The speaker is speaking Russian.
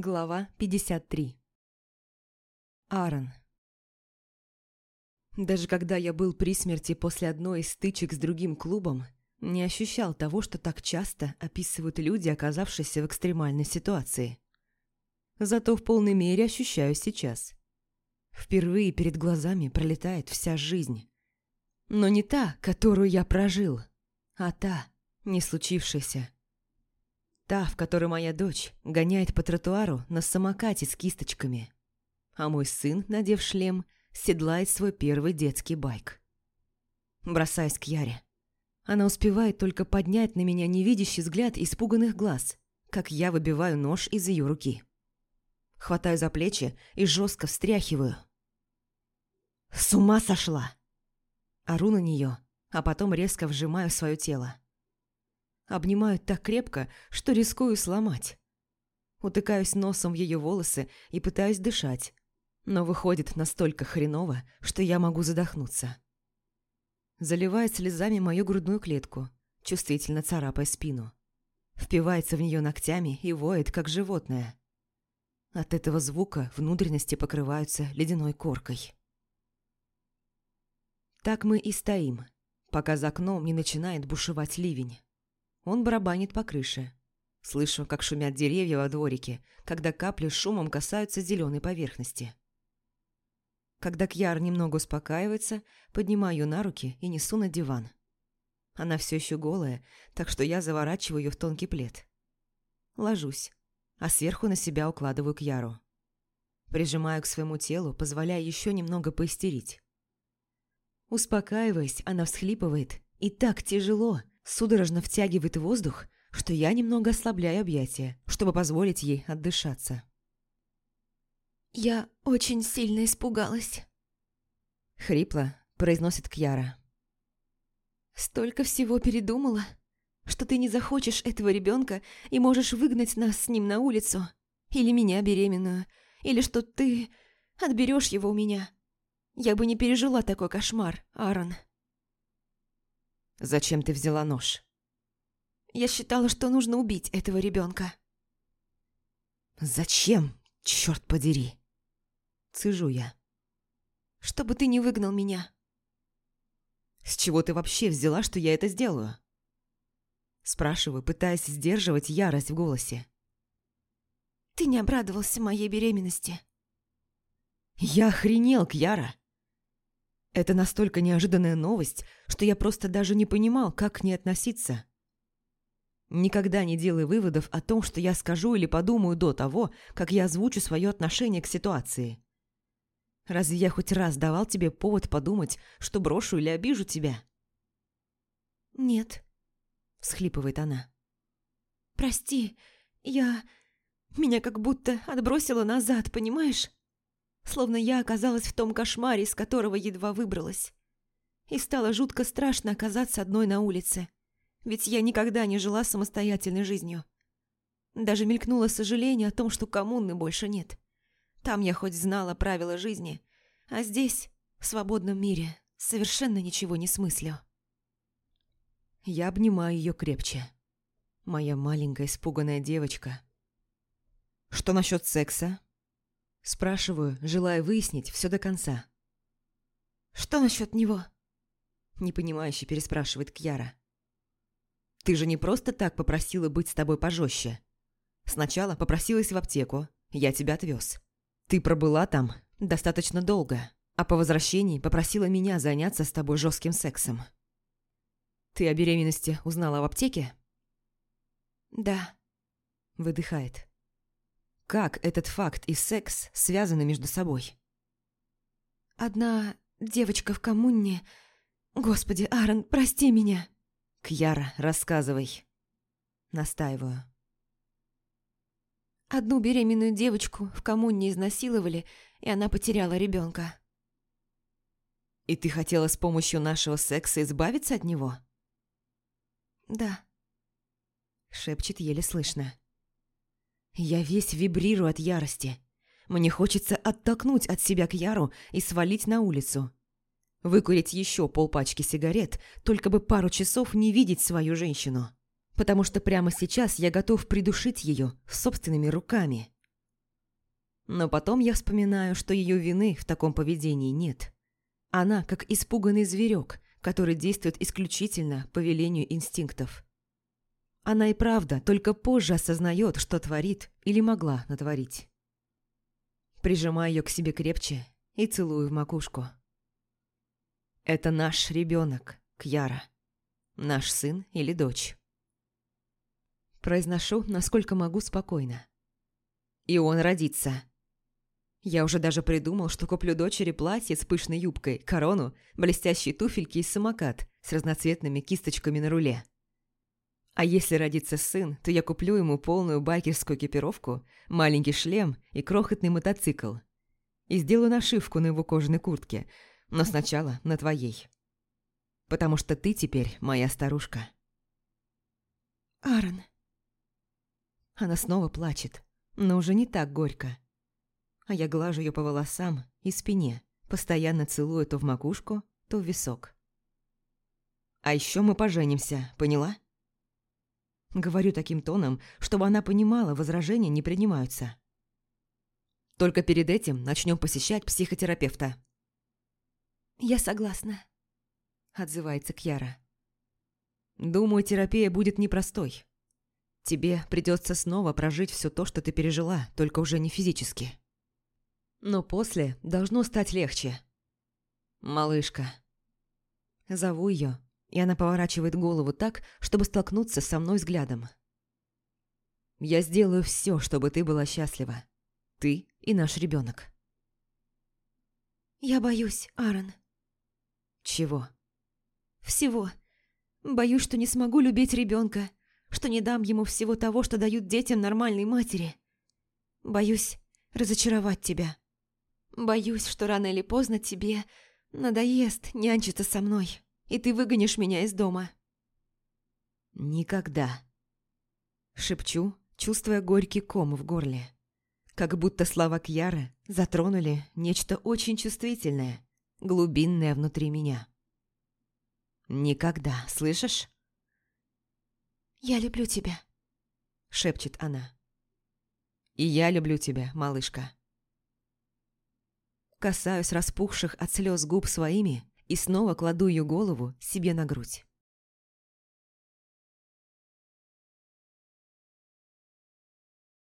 Глава 53 Аарон Даже когда я был при смерти после одной из стычек с другим клубом, не ощущал того, что так часто описывают люди, оказавшиеся в экстремальной ситуации. Зато в полной мере ощущаю сейчас. Впервые перед глазами пролетает вся жизнь. Но не та, которую я прожил, а та, не случившаяся. Та, в которой моя дочь гоняет по тротуару на самокате с кисточками. А мой сын, надев шлем, седлает свой первый детский байк. Бросаюсь к Яре. Она успевает только поднять на меня невидящий взгляд испуганных глаз, как я выбиваю нож из ее руки. Хватаю за плечи и жестко встряхиваю. «С ума сошла!» Ору на нее, а потом резко вжимаю свое тело. Обнимаю так крепко, что рискую сломать. Утыкаюсь носом в ее волосы и пытаюсь дышать, но выходит настолько хреново, что я могу задохнуться. Заливает слезами мою грудную клетку, чувствительно царапая спину. Впивается в нее ногтями и воет, как животное. От этого звука внутренности покрываются ледяной коркой. Так мы и стоим, пока за окном не начинает бушевать ливень. Он барабанит по крыше. Слышу, как шумят деревья во дворике, когда капли шумом касаются зеленой поверхности. Когда Кьяр немного успокаивается, поднимаю на руки и несу на диван. Она все еще голая, так что я заворачиваю ее в тонкий плед. Ложусь, а сверху на себя укладываю Кьяру. Прижимаю к своему телу, позволяя еще немного поистерить. Успокаиваясь, она всхлипывает, и так тяжело, судорожно втягивает воздух, что я немного ослабляю объятия, чтобы позволить ей отдышаться. «Я очень сильно испугалась», — хрипло произносит Кьяра. «Столько всего передумала, что ты не захочешь этого ребенка и можешь выгнать нас с ним на улицу, или меня беременную, или что ты отберешь его у меня. Я бы не пережила такой кошмар, Аарон». «Зачем ты взяла нож?» «Я считала, что нужно убить этого ребенка. «Зачем? Черт подери!» Цыжу я. «Чтобы ты не выгнал меня». «С чего ты вообще взяла, что я это сделаю?» Спрашиваю, пытаясь сдерживать ярость в голосе. «Ты не обрадовался моей беременности». «Я охренел, Кьяра!» Это настолько неожиданная новость, что я просто даже не понимал, как к ней относиться. Никогда не делай выводов о том, что я скажу или подумаю до того, как я озвучу свое отношение к ситуации. Разве я хоть раз давал тебе повод подумать, что брошу или обижу тебя? «Нет», — всхлипывает она. «Прости, я... Меня как будто отбросило назад, понимаешь? Словно я оказалась в том кошмаре, из которого едва выбралась. И стало жутко страшно оказаться одной на улице, ведь я никогда не жила самостоятельной жизнью. Даже мелькнуло сожаление о том, что коммуны больше нет. Там я хоть знала правила жизни, а здесь, в свободном мире, совершенно ничего не смыслю. Я обнимаю ее крепче. Моя маленькая испуганная девочка. Что насчет секса? Спрашиваю, желая выяснить все до конца. «Что насчет него?» Непонимающе переспрашивает Кьяра. «Ты же не просто так попросила быть с тобой пожестче. Сначала попросилась в аптеку, я тебя отвез. Ты пробыла там достаточно долго, а по возвращении попросила меня заняться с тобой жестким сексом. Ты о беременности узнала в аптеке?» «Да», — выдыхает. Как этот факт и секс связаны между собой? Одна девочка в коммуне... Господи, Аарон, прости меня. Кьяра, рассказывай. Настаиваю. Одну беременную девочку в коммуне изнасиловали, и она потеряла ребенка. И ты хотела с помощью нашего секса избавиться от него? Да. Шепчет еле слышно. Я весь вибрирую от ярости. Мне хочется оттолкнуть от себя к Яру и свалить на улицу. Выкурить еще полпачки сигарет, только бы пару часов не видеть свою женщину. Потому что прямо сейчас я готов придушить ее собственными руками. Но потом я вспоминаю, что ее вины в таком поведении нет. Она как испуганный зверек, который действует исключительно по велению инстинктов. Она и правда только позже осознает, что творит или могла натворить. Прижимаю ее к себе крепче и целую в макушку. Это наш ребенок, Кьяра. Наш сын или дочь. Произношу, насколько могу, спокойно. И он родится. Я уже даже придумал, что куплю дочери платье с пышной юбкой, корону, блестящие туфельки и самокат с разноцветными кисточками на руле. А если родится сын, то я куплю ему полную байкерскую экипировку, маленький шлем и крохотный мотоцикл. И сделаю нашивку на его кожаной куртке, но сначала на твоей. Потому что ты теперь моя старушка. Аарон. Она снова плачет, но уже не так горько а я глажу ее по волосам и спине, постоянно целую то в макушку, то в висок. «А еще мы поженимся, поняла?» Говорю таким тоном, чтобы она понимала, возражения не принимаются. Только перед этим начнем посещать психотерапевта. «Я согласна», — отзывается Кьяра. «Думаю, терапия будет непростой. Тебе придется снова прожить все то, что ты пережила, только уже не физически». Но после должно стать легче. «Малышка». Зову ее, и она поворачивает голову так, чтобы столкнуться со мной взглядом. «Я сделаю все, чтобы ты была счастлива. Ты и наш ребенок. «Я боюсь, Аарон». «Чего?» «Всего. Боюсь, что не смогу любить ребенка, что не дам ему всего того, что дают детям нормальной матери. Боюсь разочаровать тебя». Боюсь, что рано или поздно тебе надоест нянчиться со мной, и ты выгонишь меня из дома». «Никогда», — шепчу, чувствуя горький ком в горле. Как будто слова Кьяры затронули нечто очень чувствительное, глубинное внутри меня. «Никогда, слышишь?» «Я люблю тебя», — шепчет она. «И я люблю тебя, малышка». Касаюсь распухших от слез губ своими и снова кладу ее голову себе на грудь.